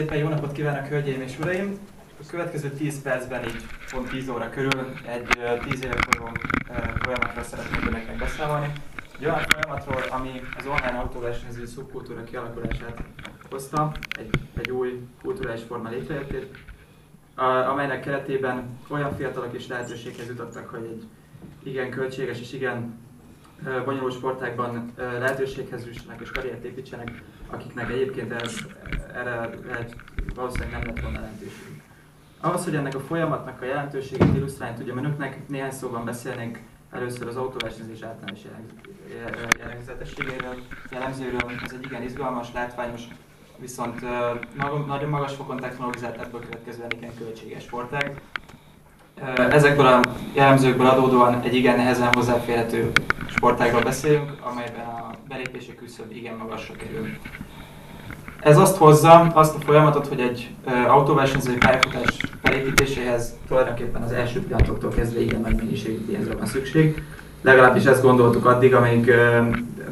Szépen jó napot kívánok, hölgyeim és uraim! A következő 10 percben, így pont 10 óra körül egy 10 éve folyó folyamatról szeretnék önöknek beszámolni. Egy olyan folyamatról, ami az online autóversenyző szubkultúra kialakulását hozta, egy, egy új kulturális forma létrejöttét, amelynek keretében olyan fiatalok is lehetőséghez jutottak, hogy egy igen költséges és igen bonyolult sportákban lehetőséghez jussanak és karriert építsenek, akiknek egyébként ez, erre lehet, valószínűleg nem lett volna lehetőség. Ahhoz, hogy ennek a folyamatnak a jelentőségét illusztrálni tudjam önöknek, néhány szóban beszélnék először az autóversenyzés általános jellegzetességéről, jellemzőről. Ez egy igen izgalmas, látványos, viszont nagyon magas fokon technologizált ebből következően igen költséges sportág. Ezekből a jellemzőkből adódóan egy igen nehezen hozzáférhető sportágról beszélünk, amelyben a belépési küszöb igen magasra kerül. Ez azt hozza, azt a folyamatot, hogy egy autóversenyzői pályafutás felépítéséhez tulajdonképpen az első pillanatoktól kezdve igen nagy mennyiségű pénzre van szükség. Legalábbis ezt gondoltuk addig, amíg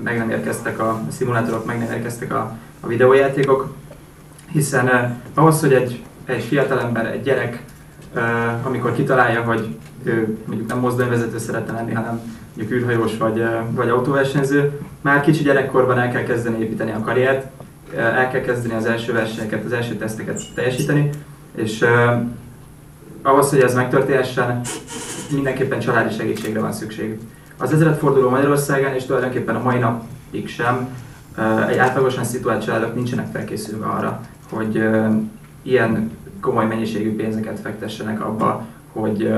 meg nem érkeztek a szimulátorok, meg nem érkeztek a, a videójátékok, hiszen ahhoz, hogy egy, egy fiatalember, egy gyerek amikor kitalálja, hogy mondjuk nem mozdonyvezető szeretne lenni, hanem mondjuk űrhajós vagy, vagy autóversenyző, már kicsi gyerekkorban el kell kezdeni építeni a karriert, el kell kezdeni az első versenyeket, az első teszteket teljesíteni, és ahhoz, hogy ez megtörténhessen, mindenképpen családi segítségre van szükség. Az ezredforduló Magyarországon, és tulajdonképpen a mai napig sem, egy átlagosan szituált családok nincsenek felkészülve arra, hogy ilyen komoly mennyiségű pénzeket fektessenek abba, hogy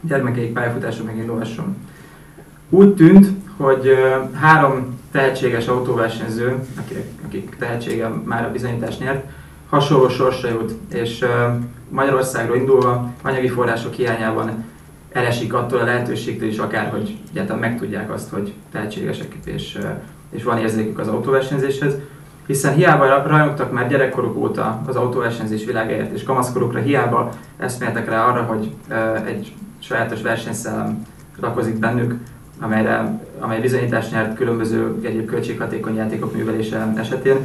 gyermekeik pályafutása megindulhasson. Úgy tűnt, hogy három tehetséges autóversenyző, akik, akik tehetsége már a bizonyítást nyert, hasonló sorsra jut, és Magyarországról indulva anyagi források hiányában elesik attól a lehetőségtől is akár, hogy egyáltalán megtudják azt, hogy tehetségesek és, és van érzékük az autóversenyzéshez hiszen hiába rajongtak már gyerekkoruk óta az autóversenyzés világáért, és kamaszkorukra hiába eszméltek rá arra, hogy egy sajátos versenyszellem lakozik bennük, amelyre, amely bizonyítást nyert különböző egyéb költséghatékony játékok művelése esetén.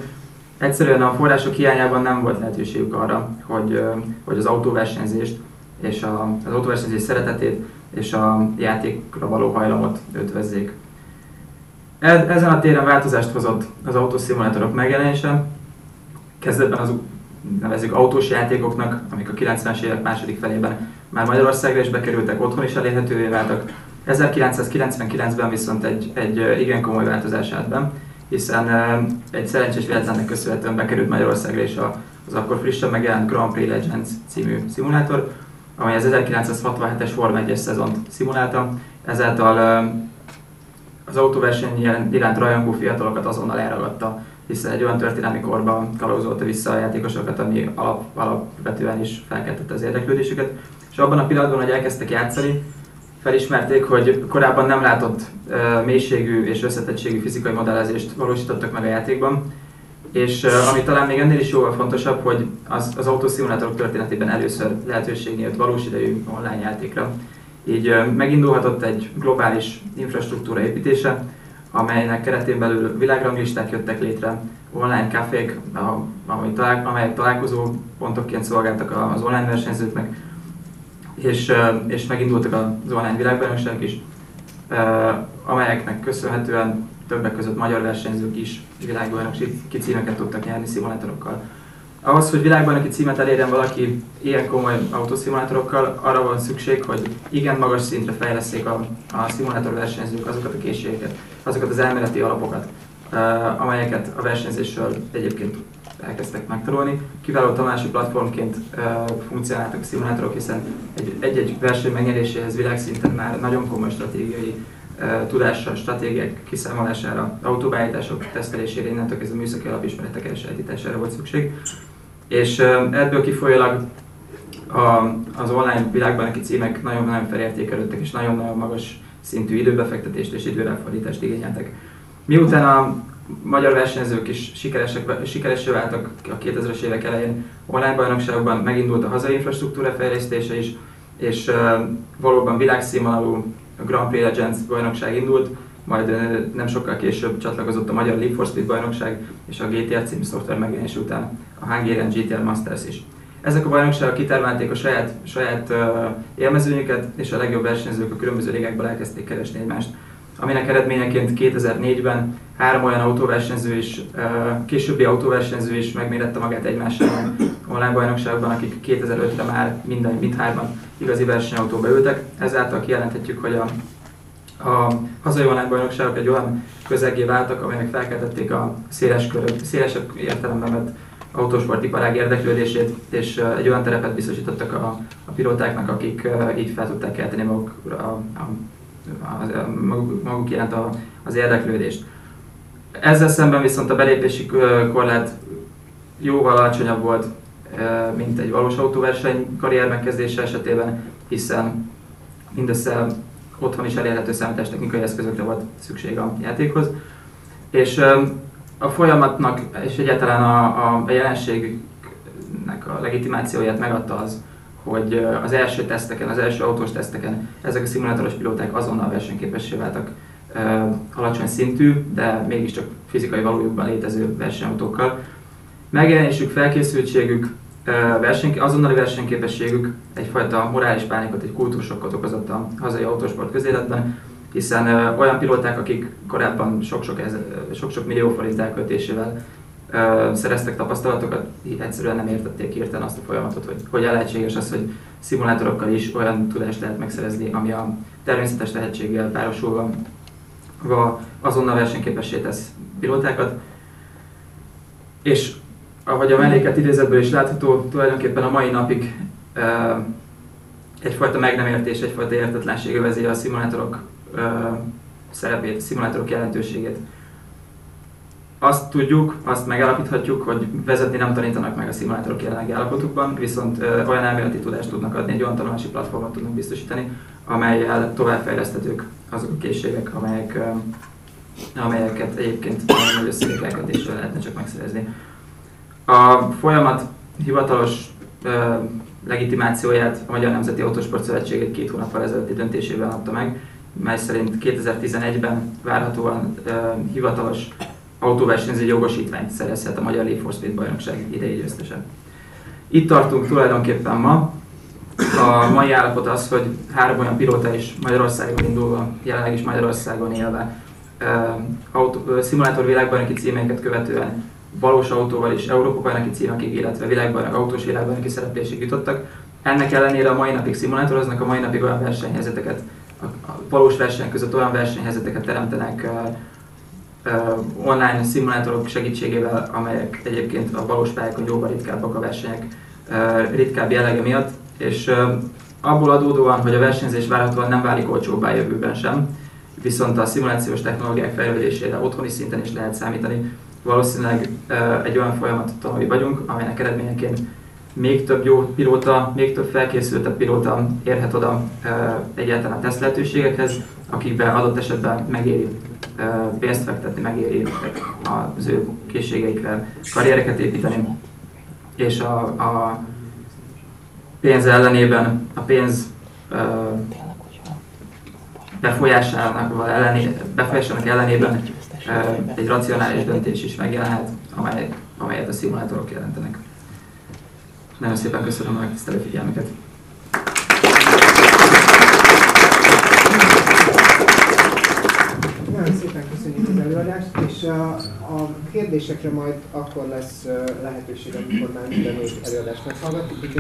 Egyszerűen a források hiányában nem volt lehetőségük arra, hogy, hogy az autóversenyzést és a, az autóversenyzés szeretetét és a játékra való hajlamot Ezen a téren változást hozott az autószimulátorok megjelenése. Kezdetben az nevezzük autós játékoknak, amik a 90-es évek második felében már Magyarországra is bekerültek, otthon is elérhetővé váltak. 1999-ben viszont egy, egy igen komoly változás állt be, hiszen egy szerencsés véletlennek köszönhetően bekerült Magyarországra is az akkor frissen megjelent Grand Prix Legends című szimulátor, amely az 1967-es Form 1-es szezont szimulálta, ezáltal az autóverseny iránt rajongó fiatalokat azonnal elragadta, hiszen egy olyan történelmi korban kalauzolta vissza a játékosokat, ami alap, alapvetően is felkeltette az érdeklődésüket. És abban a pillanatban, hogy elkezdtek játszani, felismerték, hogy korábban nem látott uh, mélységű és összetettségű fizikai modellezést valósítottak meg a játékban, és uh, ami talán még ennél is jóval fontosabb, hogy az, az autószimulátorok történetében először lehetőség nyílt valós idejű online játékra. Így megindulhatott egy globális infrastruktúra építése, amelynek keretén belül világranglisták jöttek létre, online kafék, amelyek találkozó pontokként szolgáltak az online versenyzőknek, és, és megindultak az online világbajnokságok is, amelyeknek köszönhetően többek között magyar versenyzők is világbajnoki címeket tudtak nyerni szimulátorokkal. Ahhoz, hogy világbajnoki címet elérjen valaki ilyen komoly autószimulátorokkal, arra van szükség, hogy igen magas szintre fejleszék a, a szimulátor versenyzők azokat a készségeket, azokat az elméleti alapokat, uh, amelyeket a versenyzésről egyébként elkezdtek megtanulni. Kiváló tanulási platformként uh, funkcionáltak a szimulátorok, hiszen egy-egy verseny megnyeréséhez világszinten már nagyon komoly stratégiai uh, tudással, stratégiák kiszámolására, autóbeállítások tesztelésére, innentől kezdve műszaki alapismeretek elsajátítására volt szükség. És ebből kifolyólag a, az online világban neki címek nagyon-nagyon felértékelődtek, és nagyon-nagyon magas szintű időbefektetést és időráfordítást igényeltek. Miután a magyar versenyzők is sikeresek, sikeresek váltak a 2000-es évek elején online bajnokságokban, megindult a hazai infrastruktúra fejlesztése is, és uh, valóban világszínvonalú Grand Prix Legends bajnokság indult, majd nem sokkal később csatlakozott a Magyar League for Speed bajnokság és a GTR című szoftver megjelenés után a Hungarian GTR Masters is. Ezek a bajnokságok kitermelték a saját, saját uh, élmezőnyüket, és a legjobb versenyzők a különböző ligákból elkezdték keresni egymást. Aminek eredményeként 2004-ben három olyan autóversenyző is, későbbi autóversenyző is megmérette magát egymással online bajnokságban, akik 2005-re már minden, mindhárman igazi versenyautóba ültek. Ezáltal kijelenthetjük, hogy a a hazai online bajnokságok egy olyan közegé váltak, amelyek felkeltették a széles körök, szélesebb értelemben vett autósportiparág érdeklődését, és egy olyan terepet biztosítottak a, a pilótáknak, akik így fel tudták kelteni maguk, a, a, a, a, maguk, maguk iránt a, az érdeklődést. Ezzel szemben viszont a belépési korlát jóval alacsonyabb volt, mint egy valós autóverseny karrier megkezdése esetében, hiszen mindössze otthon is elérhető számítástechnikai eszközökre volt szükség a játékhoz. És a folyamatnak és egyáltalán a, a, a jelenségnek a legitimációját megadta az, hogy az első teszteken, az első autós teszteken ezek a szimulátoros pilóták azonnal versenyképessé váltak alacsony szintű, de mégiscsak fizikai valójukban létező versenyautókkal. Megjelenésük, felkészültségük, verseny, azonnali versenyképességük egyfajta morális pánikot, egy kultúrsokkot okozott a hazai autósport közéletben, hiszen olyan pilóták, akik korábban sok-sok, sok-sok millió forint elköltésével szereztek tapasztalatokat, egyszerűen nem értették hirtelen azt a folyamatot, hogy hogy lehetséges az, hogy szimulátorokkal is olyan tudást lehet megszerezni, ami a természetes tehetséggel párosulva azonnal versenyképessé tesz pilótákat. És ahogy a melléket idézetből is látható, tulajdonképpen a mai napig egyfajta meg nem értés, egyfajta értetlenség övezi a szimulátorok szerepét, a szimulátorok jelentőségét. Azt tudjuk, azt megállapíthatjuk, hogy vezetni nem tanítanak meg a szimulátorok jelenlegi állapotukban, viszont olyan elméleti tudást tudnak adni, egy olyan tanulási platformot tudnak biztosítani, amelyel továbbfejleszthetők azok a készségek, amelyek, amelyeket egyébként nagyon nagy összegek elkötéssel lehetne csak megszerezni. A folyamat hivatalos uh, legitimációját a Magyar Nemzeti Autósport Szövetség egy két hónappal ezelőtti döntésében adta meg, mely szerint 2011-ben várhatóan uh, hivatalos autóversenyző jogosítványt szerezhet a Magyar League Speed bajnokság idei győztese. Itt tartunk tulajdonképpen ma. A mai állapot az, hogy három olyan pilóta is Magyarországon indulva, jelenleg is Magyarországon élve, uh, autó, szimulátor világbajnoki címeket követően valós autóval is Európa bajnoki címekig, illetve világbajnok autós világbajnoki szereplésig jutottak. Ennek ellenére a mai napig szimulátoroznak, a mai napig olyan versenyhelyzeteket, a valós versenyek között olyan versenyhelyzeteket teremtenek online szimulátorok segítségével, amelyek egyébként a valós pályákon jóval ritkábbak a versenyek ritkább jellege miatt, és abból adódóan, hogy a versenyzés várhatóan nem válik olcsóbbá jövőben sem, viszont a szimulációs technológiák fejlődésére otthoni szinten is lehet számítani, valószínűleg egy olyan folyamat tanulni vagyunk, amelynek eredményeként még több jó pilóta, még több felkészültebb pilóta érhet oda egyáltalán a teszt lehetőségekhez, akikben adott esetben megéri pénzt fektetni, megéri az ő készségeikre karriereket építeni, és a, a pénz ellenében, a pénz befolyásának, befolyásának ellenében egy racionális döntés is megjelenhet, amely, amelyet a szimulátorok jelentenek. Nagyon szépen köszönöm a megtisztelő figyelmüket! Nagyon szépen köszönjük az előadást, és a, a kérdésekre majd akkor lesz lehetőség, amikor már minden előadást meghallgatjuk.